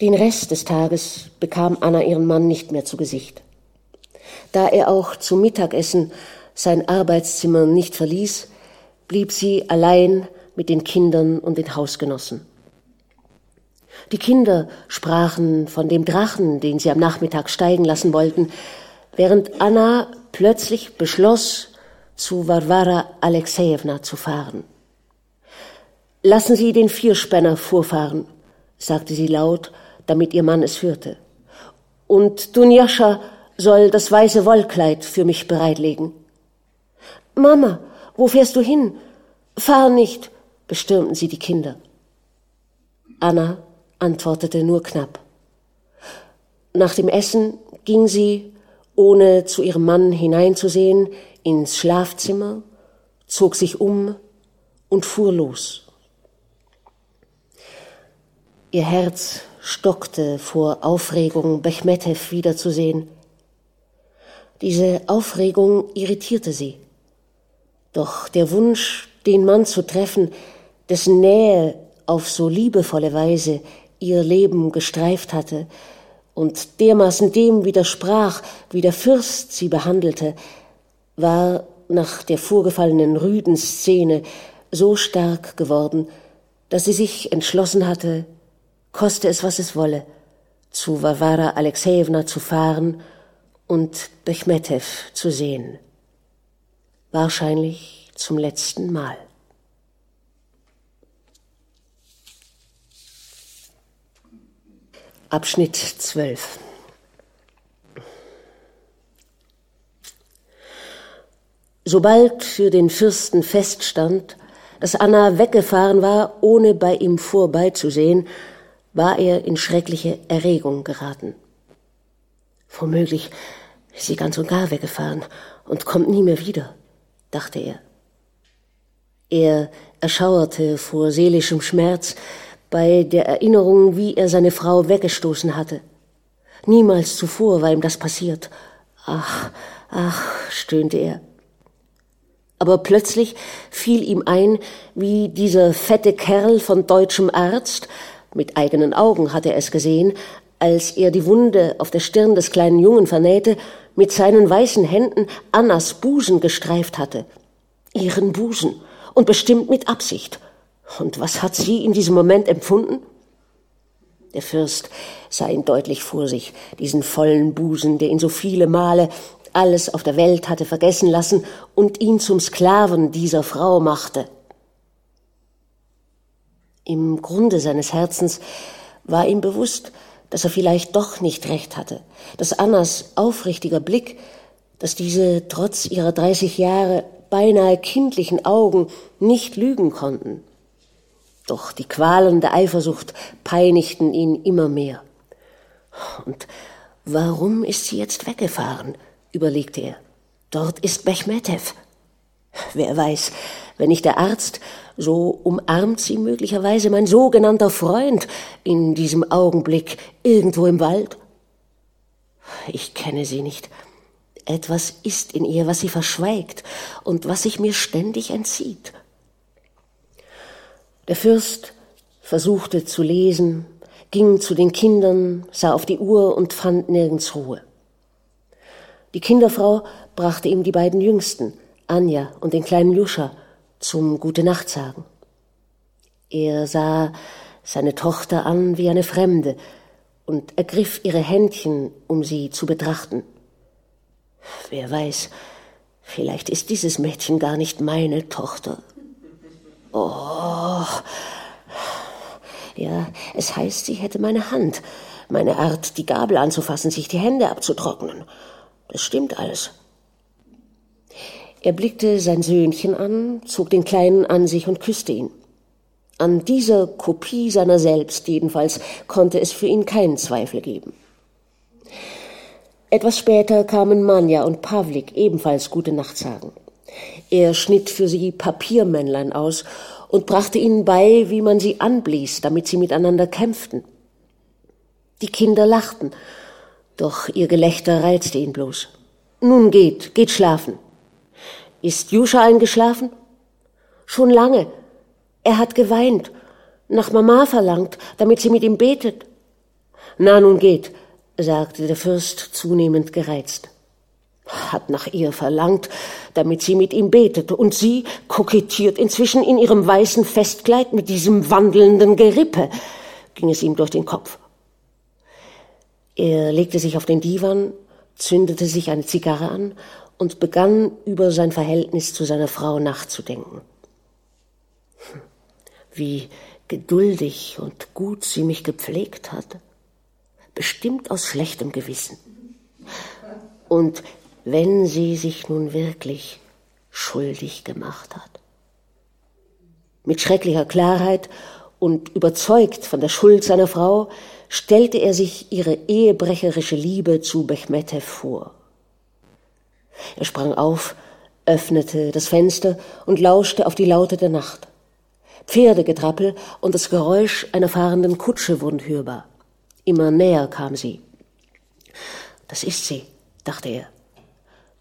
Den Rest des Tages bekam Anna ihren Mann nicht mehr zu Gesicht. Da er auch zum Mittagessen sein Arbeitszimmer nicht verließ, blieb sie allein mit den Kindern und den Hausgenossen. Die Kinder sprachen von dem Drachen, den sie am Nachmittag steigen lassen wollten, während Anna plötzlich beschloss, zu Varvara Alexejewna zu fahren. Lassen Sie den Vierspänner vorfahren, sagte sie laut, damit ihr Mann es hörte. Und Dunjascha soll das weiße Wollkleid für mich bereitlegen. Mama, wo fährst du hin? Fahr nicht, bestürmten sie die Kinder. Anna antwortete nur knapp. Nach dem Essen ging sie, ohne zu ihrem Mann hineinzusehen, ins Schlafzimmer, zog sich um und fuhr los. Ihr Herz stockte vor Aufregung, Bechmetev wiederzusehen. Diese Aufregung irritierte sie. Doch der Wunsch, den Mann zu treffen, dessen Nähe auf so liebevolle Weise ihr Leben gestreift hatte und dermaßen dem widersprach, wie der Fürst sie behandelte, war nach der vorgefallenen rüden Szene so stark geworden, dass sie sich entschlossen hatte, koste es, was es wolle, zu Varvara Alexejewna zu fahren und Bechmetew zu sehen. Wahrscheinlich zum letzten Mal. Abschnitt 12 Sobald für den Fürsten feststand, dass Anna weggefahren war, ohne bei ihm vorbeizusehen, war er in schreckliche Erregung geraten. Womöglich ist sie ganz und gar weggefahren und kommt nie mehr wieder, dachte er. Er erschauerte vor seelischem Schmerz bei der Erinnerung, wie er seine Frau weggestoßen hatte. Niemals zuvor war ihm das passiert. Ach, ach, stöhnte er. Aber plötzlich fiel ihm ein, wie dieser fette Kerl von deutschem Arzt mit eigenen Augen hatte er es gesehen, als er die Wunde auf der Stirn des kleinen Jungen vernähte, mit seinen weißen Händen Annas Busen gestreift hatte. Ihren Busen. Und bestimmt mit Absicht. Und was hat sie in diesem Moment empfunden? Der Fürst sah ihn deutlich vor sich, diesen vollen Busen, der ihn so viele Male alles auf der Welt hatte vergessen lassen und ihn zum Sklaven dieser Frau machte. Im Grunde seines Herzens war ihm bewusst, dass er vielleicht doch nicht recht hatte, dass Annas aufrichtiger Blick, dass diese trotz ihrer dreißig Jahre beinahe kindlichen Augen nicht lügen konnten. Doch die Qualen der Eifersucht peinigten ihn immer mehr. Und warum ist sie jetzt weggefahren? überlegte er. Dort ist Bechmetev. Wer weiß, wenn nicht der Arzt, so umarmt sie möglicherweise mein sogenannter Freund in diesem Augenblick irgendwo im Wald. Ich kenne sie nicht. Etwas ist in ihr, was sie verschweigt und was sich mir ständig entzieht. Der Fürst versuchte zu lesen, ging zu den Kindern, sah auf die Uhr und fand nirgends Ruhe. Die Kinderfrau brachte ihm die beiden Jüngsten, Anja und den kleinen Juscha, zum Gute Nacht sagen. Er sah seine Tochter an wie eine Fremde und ergriff ihre Händchen, um sie zu betrachten. Wer weiß, vielleicht ist dieses Mädchen gar nicht meine Tochter. Oh, ja, es heißt, sie hätte meine Hand, meine Art, die Gabel anzufassen, sich die Hände abzutrocknen. Das stimmt alles. Er blickte sein Söhnchen an, zog den Kleinen an sich und küsste ihn. An dieser Kopie seiner selbst jedenfalls konnte es für ihn keinen Zweifel geben. Etwas später kamen Manja und Pavlik ebenfalls gute Nacht sagen. Er schnitt für sie Papiermännlein aus und brachte ihnen bei, wie man sie anblies, damit sie miteinander kämpften. Die Kinder lachten, doch ihr Gelächter reizte ihn bloß. Nun geht, geht schlafen. Ist Juscha eingeschlafen? Schon lange. Er hat geweint, nach Mama verlangt, damit sie mit ihm betet. Na, nun geht, sagte der Fürst zunehmend gereizt. Hat nach ihr verlangt, damit sie mit ihm betete, und sie kokettiert inzwischen in ihrem weißen Festkleid mit diesem wandelnden Gerippe, ging es ihm durch den Kopf. Er legte sich auf den Divan, zündete sich eine Zigarre an und begann über sein Verhältnis zu seiner Frau nachzudenken. Wie geduldig und gut sie mich gepflegt hat, bestimmt aus schlechtem Gewissen. Und wenn sie sich nun wirklich schuldig gemacht hat. Mit schrecklicher Klarheit und überzeugt von der Schuld seiner Frau, stellte er sich ihre ehebrecherische Liebe zu Bechmetev vor. Er sprang auf, öffnete das Fenster und lauschte auf die Laute der Nacht. Pferdegetrappel und das Geräusch einer fahrenden Kutsche wurden hörbar. Immer näher kam sie. Das ist sie, dachte er.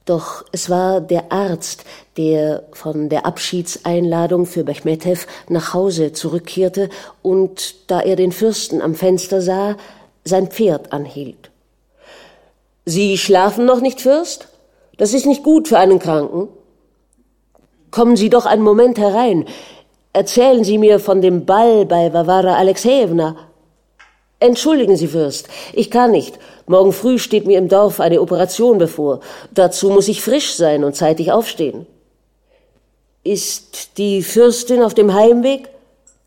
Doch es war der Arzt, der von der Abschiedseinladung für Bechmetev nach Hause zurückkehrte und, da er den Fürsten am Fenster sah, sein Pferd anhielt. Sie schlafen noch nicht, Fürst? Das ist nicht gut für einen Kranken. Kommen Sie doch einen Moment herein. Erzählen Sie mir von dem Ball bei Varvara Alexejewna. Entschuldigen Sie, Fürst, ich kann nicht. Morgen früh steht mir im Dorf eine Operation bevor. Dazu muss ich frisch sein und zeitig aufstehen. Ist die Fürstin auf dem Heimweg?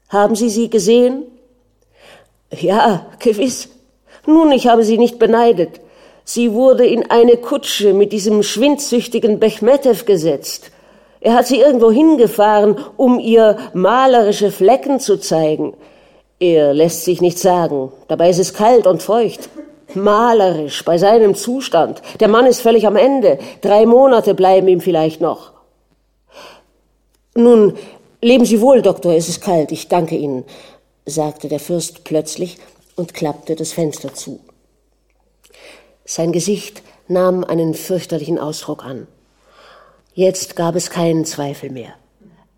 Haben Sie sie gesehen? Ja, gewiss. Nun, ich habe sie nicht beneidet. Sie wurde in eine Kutsche mit diesem schwindsüchtigen Bechmetev gesetzt. Er hat sie irgendwo hingefahren, um ihr malerische Flecken zu zeigen. Er lässt sich nicht sagen. Dabei ist es kalt und feucht. Malerisch bei seinem Zustand. Der Mann ist völlig am Ende. Drei Monate bleiben ihm vielleicht noch. Nun, leben Sie wohl, Doktor, es ist kalt. Ich danke Ihnen, sagte der Fürst plötzlich und klappte das Fenster zu. Sein Gesicht nahm einen fürchterlichen Ausdruck an. Jetzt gab es keinen Zweifel mehr.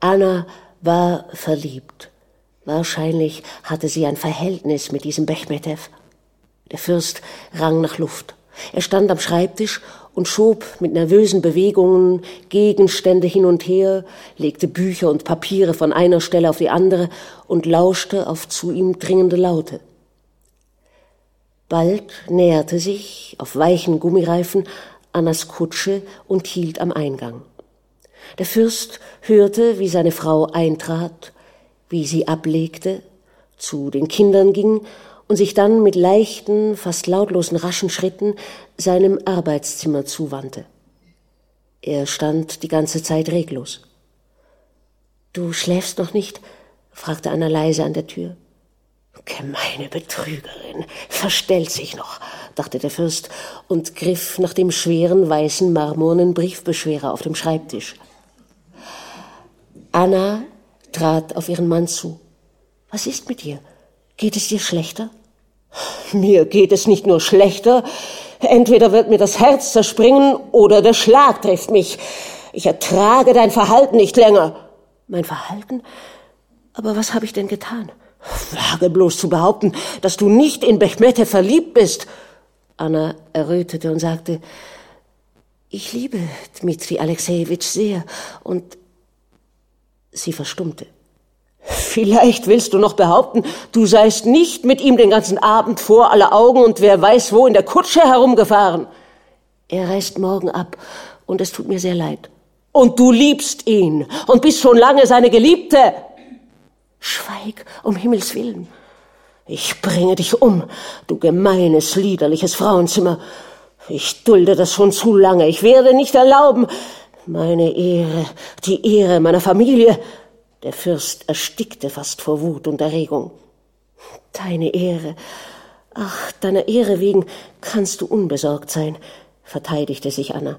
Anna war verliebt. Wahrscheinlich hatte sie ein Verhältnis mit diesem Bechmetev. Der Fürst rang nach Luft. Er stand am Schreibtisch und schob mit nervösen Bewegungen Gegenstände hin und her, legte Bücher und Papiere von einer Stelle auf die andere und lauschte auf zu ihm dringende Laute. Bald näherte sich auf weichen Gummireifen Annas Kutsche und hielt am Eingang. Der Fürst hörte, wie seine Frau eintrat wie sie ablegte, zu den Kindern ging und sich dann mit leichten, fast lautlosen, raschen Schritten seinem Arbeitszimmer zuwandte. Er stand die ganze Zeit reglos. Du schläfst noch nicht? fragte Anna leise an der Tür. Gemeine Betrügerin, verstellt sich noch, dachte der Fürst und griff nach dem schweren weißen marmornen Briefbeschwerer auf dem Schreibtisch. Anna trat auf ihren Mann zu. Was ist mit dir? Geht es dir schlechter? Mir geht es nicht nur schlechter. Entweder wird mir das Herz zerspringen oder der Schlag trifft mich. Ich ertrage dein Verhalten nicht länger. Mein Verhalten? Aber was habe ich denn getan? Wage bloß zu behaupten, dass du nicht in Bechmete verliebt bist. Anna errötete und sagte, ich liebe Dmitri Alexejewitsch sehr und Sie verstummte. Vielleicht willst du noch behaupten, du seist nicht mit ihm den ganzen Abend vor aller Augen und wer weiß wo in der Kutsche herumgefahren. Er reist morgen ab und es tut mir sehr leid. Und du liebst ihn und bist schon lange seine Geliebte. Schweig, um Himmels willen. Ich bringe dich um, du gemeines, liederliches Frauenzimmer. Ich dulde das schon zu lange. Ich werde nicht erlauben, meine Ehre, die Ehre meiner Familie. Der Fürst erstickte fast vor Wut und Erregung. Deine Ehre. Ach, deiner Ehre wegen kannst du unbesorgt sein, verteidigte sich Anna.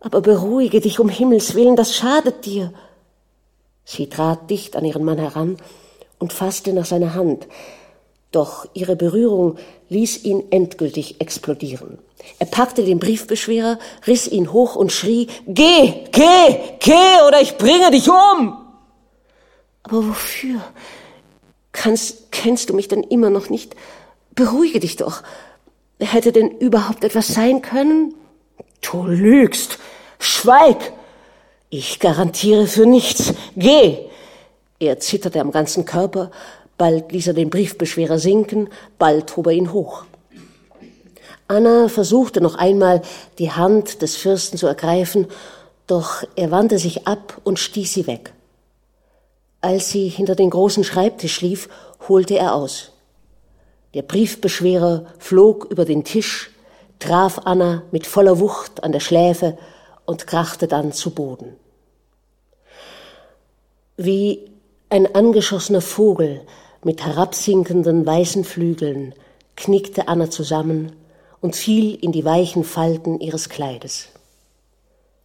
Aber beruhige dich um Himmels willen, das schadet dir. Sie trat dicht an ihren Mann heran und fasste nach seiner Hand, doch ihre Berührung ließ ihn endgültig explodieren. Er packte den Briefbeschwerer, riss ihn hoch und schrie, Geh, geh, geh, oder ich bringe dich um! Aber wofür? Kannst, kennst du mich denn immer noch nicht? Beruhige dich doch. Hätte denn überhaupt etwas sein können? Du lügst. Schweig. Ich garantiere für nichts. Geh. Er zitterte am ganzen Körper, bald ließ er den Briefbeschwerer sinken, bald hob er ihn hoch. Anna versuchte noch einmal, die Hand des Fürsten zu ergreifen, doch er wandte sich ab und stieß sie weg. Als sie hinter den großen Schreibtisch lief, holte er aus. Der Briefbeschwerer flog über den Tisch, traf Anna mit voller Wucht an der Schläfe und krachte dann zu Boden. Wie ein angeschossener Vogel mit herabsinkenden weißen Flügeln knickte Anna zusammen und fiel in die weichen Falten ihres Kleides.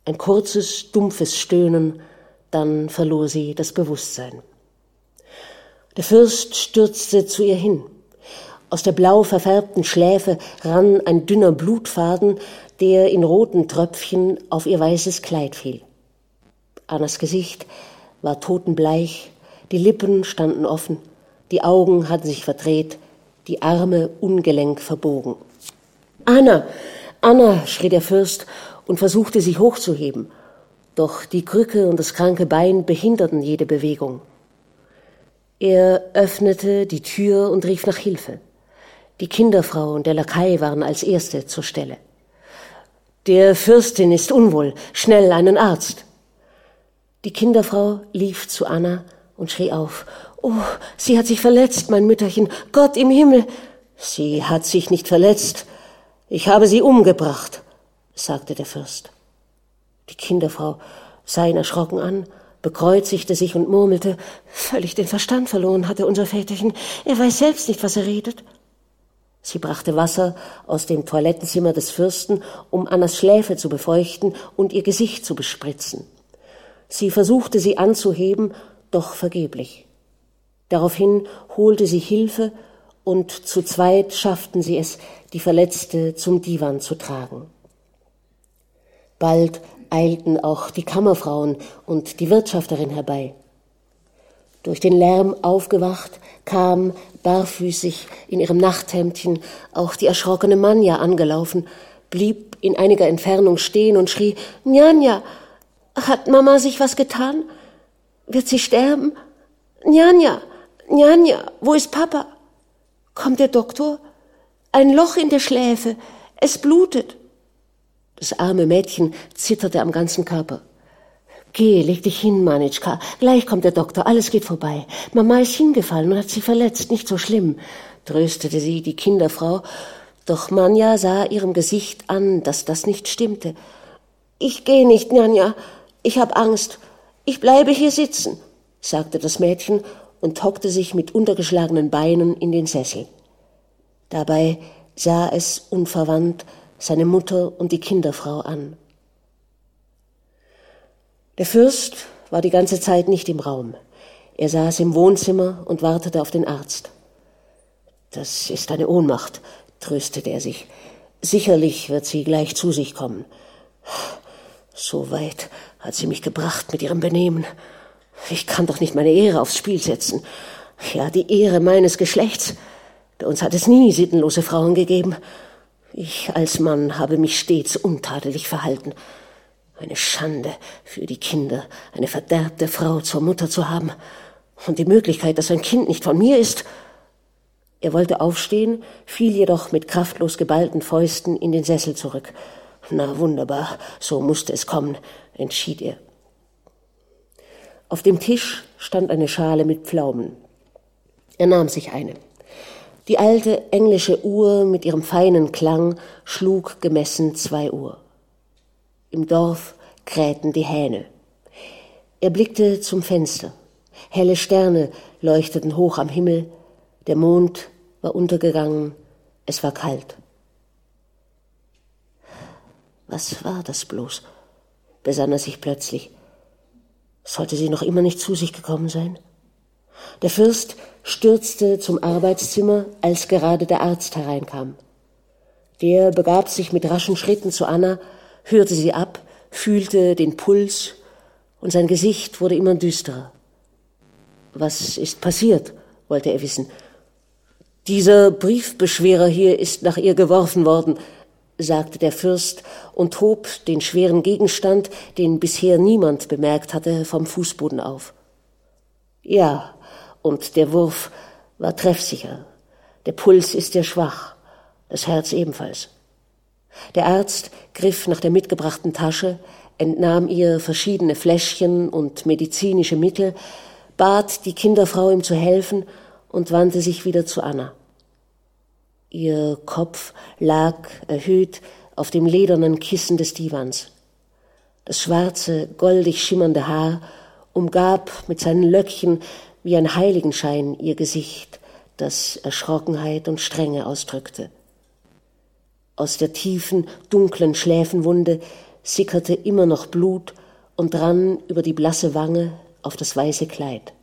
Ein kurzes, dumpfes Stöhnen, dann verlor sie das Bewusstsein. Der Fürst stürzte zu ihr hin. Aus der blau verfärbten Schläfe rann ein dünner Blutfaden, der in roten Tröpfchen auf ihr weißes Kleid fiel. Annas Gesicht war totenbleich, die Lippen standen offen, die Augen hatten sich verdreht, die Arme ungelenk verbogen. Anna, Anna, schrie der Fürst und versuchte sich hochzuheben, doch die Krücke und das kranke Bein behinderten jede Bewegung. Er öffnete die Tür und rief nach Hilfe. Die Kinderfrau und der Lakai waren als erste zur Stelle. Der Fürstin ist unwohl. Schnell einen Arzt. Die Kinderfrau lief zu Anna und schrie auf. Oh, sie hat sich verletzt, mein Mütterchen. Gott im Himmel. Sie hat sich nicht verletzt. Ich habe sie umgebracht, sagte der Fürst. Die Kinderfrau sah ihn erschrocken an, bekreuzigte sich und murmelte, völlig den Verstand verloren hatte unser Väterchen. Er weiß selbst nicht, was er redet. Sie brachte Wasser aus dem Toilettenzimmer des Fürsten, um Annas Schläfe zu befeuchten und ihr Gesicht zu bespritzen. Sie versuchte sie anzuheben, doch vergeblich. Daraufhin holte sie Hilfe und zu zweit schafften sie es, die Verletzte zum Divan zu tragen. Bald eilten auch die Kammerfrauen und die Wirtschafterin herbei. Durch den Lärm aufgewacht, kam barfüßig in ihrem Nachthemdchen auch die erschrockene Manja angelaufen, blieb in einiger Entfernung stehen und schrie, Njanja, hat Mama sich was getan? Wird sie sterben? Njanja, Njanja, wo ist Papa? Kommt der Doktor? Ein Loch in der Schläfe, es blutet. Das arme Mädchen zitterte am ganzen Körper. Geh, leg dich hin, Manitschka. Gleich kommt der Doktor, alles geht vorbei. Mama ist hingefallen und hat sie verletzt, nicht so schlimm, tröstete sie die Kinderfrau. Doch Manja sah ihrem Gesicht an, dass das nicht stimmte. Ich geh nicht, Njanja. Ich hab Angst. Ich bleibe hier sitzen, sagte das Mädchen und hockte sich mit untergeschlagenen Beinen in den Sessel. Dabei sah es unverwandt seine Mutter und die Kinderfrau an. Der Fürst war die ganze Zeit nicht im Raum. Er saß im Wohnzimmer und wartete auf den Arzt. Das ist eine Ohnmacht, tröstete er sich. Sicherlich wird sie gleich zu sich kommen. So weit hat sie mich gebracht mit ihrem Benehmen. Ich kann doch nicht meine Ehre aufs Spiel setzen. Ja, die Ehre meines Geschlechts. Bei uns hat es nie sittenlose Frauen gegeben. Ich als Mann habe mich stets untadelig verhalten. Eine Schande für die Kinder, eine verderbte Frau zur Mutter zu haben. Und die Möglichkeit, dass ein Kind nicht von mir ist. Er wollte aufstehen, fiel jedoch mit kraftlos geballten Fäusten in den Sessel zurück. Na wunderbar, so musste es kommen, entschied er. Auf dem Tisch stand eine Schale mit Pflaumen. Er nahm sich eine. Die alte englische Uhr mit ihrem feinen Klang schlug gemessen zwei Uhr. Im Dorf krähten die Hähne. Er blickte zum Fenster. Helle Sterne leuchteten hoch am Himmel. Der Mond war untergegangen. Es war kalt. Was war das bloß? besann er sich plötzlich. Sollte sie noch immer nicht zu sich gekommen sein? Der Fürst stürzte zum Arbeitszimmer, als gerade der Arzt hereinkam. Der begab sich mit raschen Schritten zu Anna hörte sie ab, fühlte den Puls und sein Gesicht wurde immer düsterer. Was ist passiert? wollte er wissen. Dieser Briefbeschwerer hier ist nach ihr geworfen worden, sagte der Fürst und hob den schweren Gegenstand, den bisher niemand bemerkt hatte, vom Fußboden auf. Ja, und der Wurf war treffsicher. Der Puls ist sehr schwach, das Herz ebenfalls. Der Arzt griff nach der mitgebrachten Tasche, entnahm ihr verschiedene Fläschchen und medizinische Mittel, bat die Kinderfrau ihm zu helfen und wandte sich wieder zu Anna. Ihr Kopf lag erhöht auf dem ledernen Kissen des Divans. Das schwarze, goldig schimmernde Haar umgab mit seinen Löckchen wie ein Heiligenschein ihr Gesicht, das Erschrockenheit und Strenge ausdrückte. Aus der tiefen, dunklen Schläfenwunde sickerte immer noch Blut und rann über die blasse Wange auf das weiße Kleid.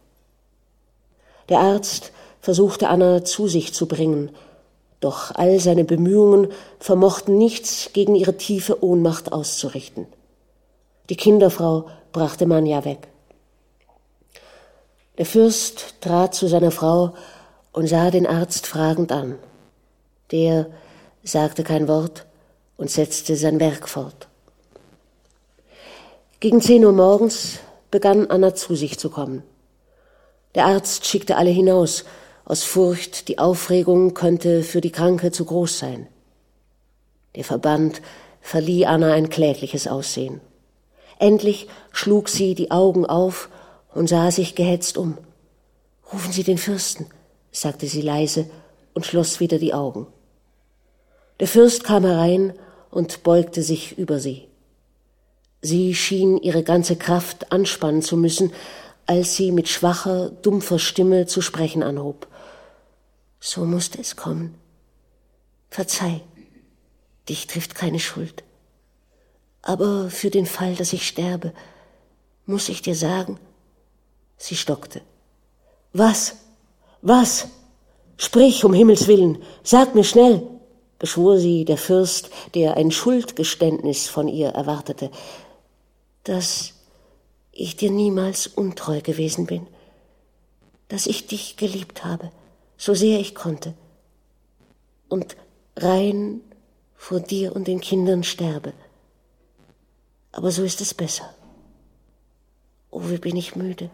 Der Arzt versuchte Anna zu sich zu bringen, doch all seine Bemühungen vermochten nichts gegen ihre tiefe Ohnmacht auszurichten. Die Kinderfrau brachte Manja weg. Der Fürst trat zu seiner Frau und sah den Arzt fragend an. Der sagte kein Wort und setzte sein Werk fort. Gegen zehn Uhr morgens begann Anna zu sich zu kommen. Der Arzt schickte alle hinaus, aus Furcht, die Aufregung könnte für die Kranke zu groß sein. Der Verband verlieh Anna ein klägliches Aussehen. Endlich schlug sie die Augen auf und sah sich gehetzt um. Rufen Sie den Fürsten, sagte sie leise und schloss wieder die Augen. Der Fürst kam herein und beugte sich über sie. Sie schien ihre ganze Kraft anspannen zu müssen, als sie mit schwacher, dumpfer Stimme zu sprechen anhob. So musste es kommen. Verzeih, dich trifft keine Schuld. Aber für den Fall, dass ich sterbe, muss ich dir sagen, sie stockte. Was? Was? Sprich um Himmels willen, sag mir schnell beschwor sie der Fürst, der ein Schuldgeständnis von ihr erwartete, dass ich dir niemals untreu gewesen bin, dass ich dich geliebt habe, so sehr ich konnte, und rein vor dir und den Kindern sterbe. Aber so ist es besser. Oh, wie bin ich müde.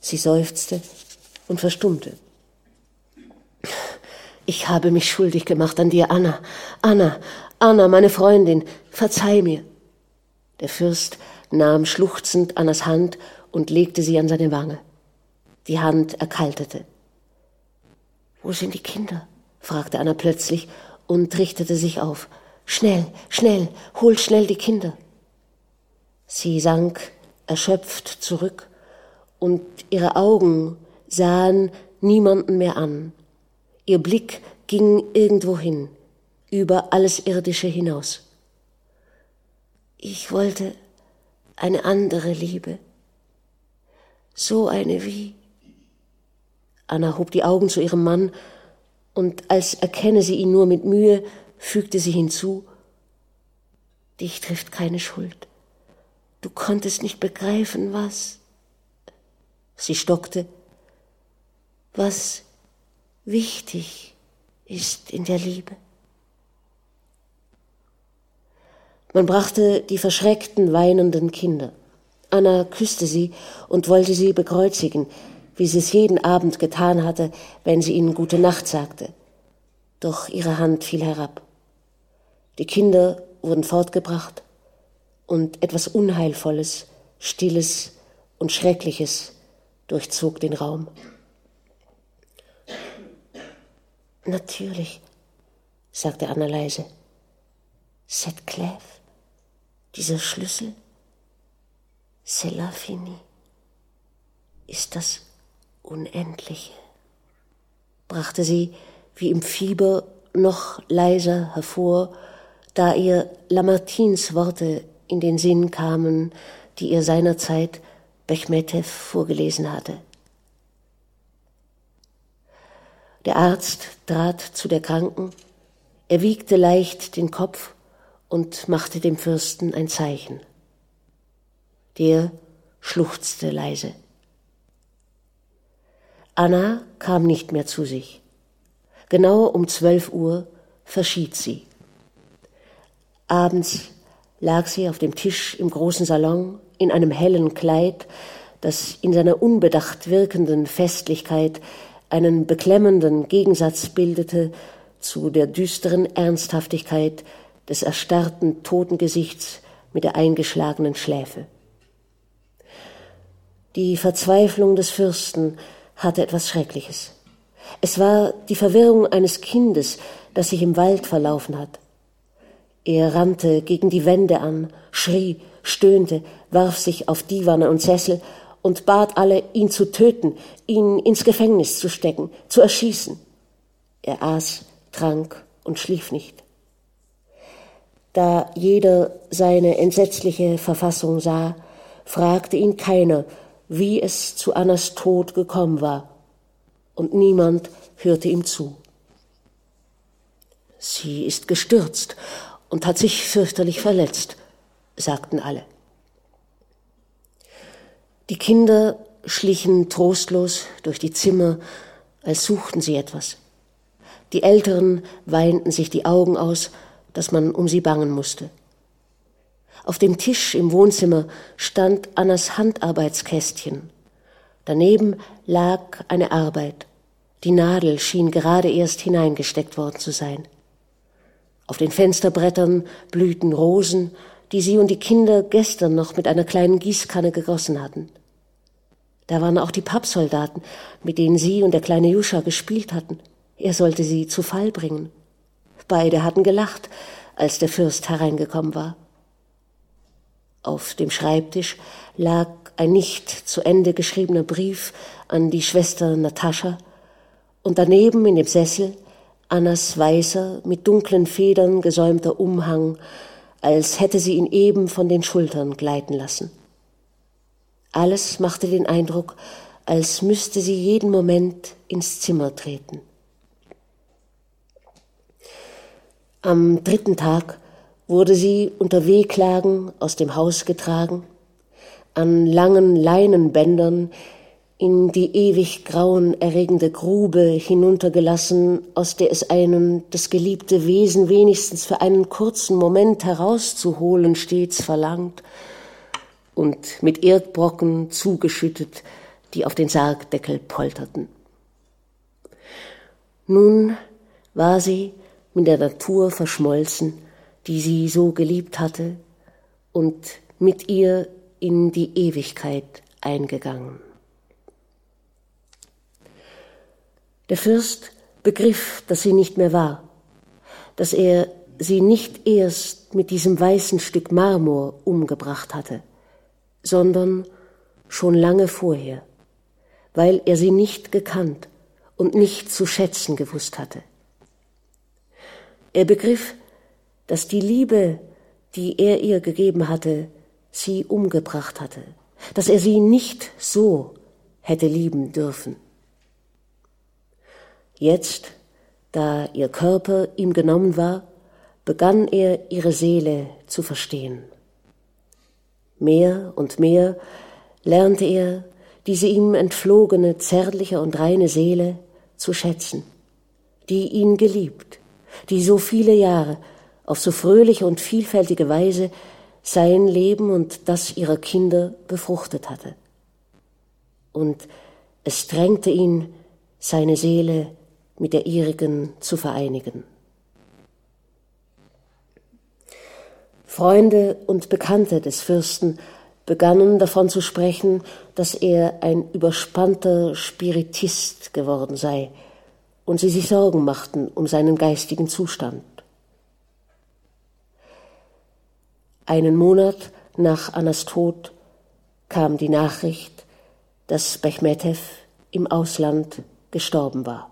Sie seufzte und verstummte. Ich habe mich schuldig gemacht an dir, Anna. Anna, Anna, meine Freundin, verzeih mir. Der Fürst nahm schluchzend Annas Hand und legte sie an seine Wange. Die Hand erkaltete. Wo sind die Kinder? fragte Anna plötzlich und richtete sich auf. Schnell, schnell, hol schnell die Kinder. Sie sank erschöpft zurück, und ihre Augen sahen niemanden mehr an. Ihr Blick ging irgendwohin, über alles Irdische hinaus. Ich wollte eine andere Liebe, so eine wie. Anna hob die Augen zu ihrem Mann, und als erkenne sie ihn nur mit Mühe, fügte sie hinzu, Dich trifft keine Schuld. Du konntest nicht begreifen, was. Sie stockte. Was wichtig ist in der Liebe. Man brachte die verschreckten, weinenden Kinder. Anna küsste sie und wollte sie bekreuzigen, wie sie es jeden Abend getan hatte, wenn sie ihnen gute Nacht sagte. Doch ihre Hand fiel herab. Die Kinder wurden fortgebracht und etwas Unheilvolles, Stilles und Schreckliches durchzog den Raum. Natürlich, sagte Anna leise. C'est clair, dieser Schlüssel, c'est l'infini, ist das Unendliche, brachte sie wie im Fieber noch leiser hervor, da ihr Lamartins Worte in den Sinn kamen, die ihr seinerzeit Bechmetev vorgelesen hatte. Der Arzt trat zu der Kranken, er wiegte leicht den Kopf und machte dem Fürsten ein Zeichen. Der schluchzte leise. Anna kam nicht mehr zu sich. Genau um zwölf Uhr verschied sie. Abends lag sie auf dem Tisch im großen Salon in einem hellen Kleid, das in seiner unbedacht wirkenden Festlichkeit einen beklemmenden Gegensatz bildete zu der düsteren Ernsthaftigkeit des erstarrten Totengesichts mit der eingeschlagenen Schläfe. Die Verzweiflung des Fürsten hatte etwas Schreckliches. Es war die Verwirrung eines Kindes, das sich im Wald verlaufen hat. Er rannte gegen die Wände an, schrie, stöhnte, warf sich auf Diwane und Sessel und bat alle, ihn zu töten, ihn ins Gefängnis zu stecken, zu erschießen. Er aß, trank und schlief nicht. Da jeder seine entsetzliche Verfassung sah, fragte ihn keiner, wie es zu Annas Tod gekommen war, und niemand hörte ihm zu. Sie ist gestürzt und hat sich fürchterlich verletzt, sagten alle. Die Kinder schlichen trostlos durch die Zimmer, als suchten sie etwas. Die Älteren weinten sich die Augen aus, dass man um sie bangen musste. Auf dem Tisch im Wohnzimmer stand Annas Handarbeitskästchen. Daneben lag eine Arbeit. Die Nadel schien gerade erst hineingesteckt worden zu sein. Auf den Fensterbrettern blühten Rosen, die sie und die Kinder gestern noch mit einer kleinen Gießkanne gegossen hatten. Da waren auch die Pappsoldaten, mit denen sie und der kleine Juscha gespielt hatten. Er sollte sie zu Fall bringen. Beide hatten gelacht, als der Fürst hereingekommen war. Auf dem Schreibtisch lag ein nicht zu Ende geschriebener Brief an die Schwester Natascha und daneben in dem Sessel Annas weißer, mit dunklen Federn gesäumter Umhang, als hätte sie ihn eben von den Schultern gleiten lassen. Alles machte den Eindruck, als müsste sie jeden Moment ins Zimmer treten. Am dritten Tag wurde sie unter Wehklagen aus dem Haus getragen, an langen Leinenbändern in die ewig grauen erregende Grube hinuntergelassen, aus der es einen das geliebte Wesen wenigstens für einen kurzen Moment herauszuholen stets verlangt, und mit Erdbrocken zugeschüttet, die auf den Sargdeckel polterten. Nun war sie mit der Natur verschmolzen, die sie so geliebt hatte, und mit ihr in die Ewigkeit eingegangen. Der Fürst begriff, dass sie nicht mehr war, dass er sie nicht erst mit diesem weißen Stück Marmor umgebracht hatte, sondern schon lange vorher, weil er sie nicht gekannt und nicht zu schätzen gewusst hatte. Er begriff, dass die Liebe, die er ihr gegeben hatte, sie umgebracht hatte, dass er sie nicht so hätte lieben dürfen. Jetzt, da ihr Körper ihm genommen war, begann er ihre Seele zu verstehen. Mehr und mehr lernte er diese ihm entflogene, zärtliche und reine Seele zu schätzen, die ihn geliebt, die so viele Jahre auf so fröhliche und vielfältige Weise sein Leben und das ihrer Kinder befruchtet hatte. Und es drängte ihn, seine Seele mit der ihrigen zu vereinigen. Freunde und Bekannte des Fürsten begannen davon zu sprechen, dass er ein überspannter Spiritist geworden sei und sie sich Sorgen machten um seinen geistigen Zustand. Einen Monat nach Annas Tod kam die Nachricht, dass Bechmetew im Ausland gestorben war.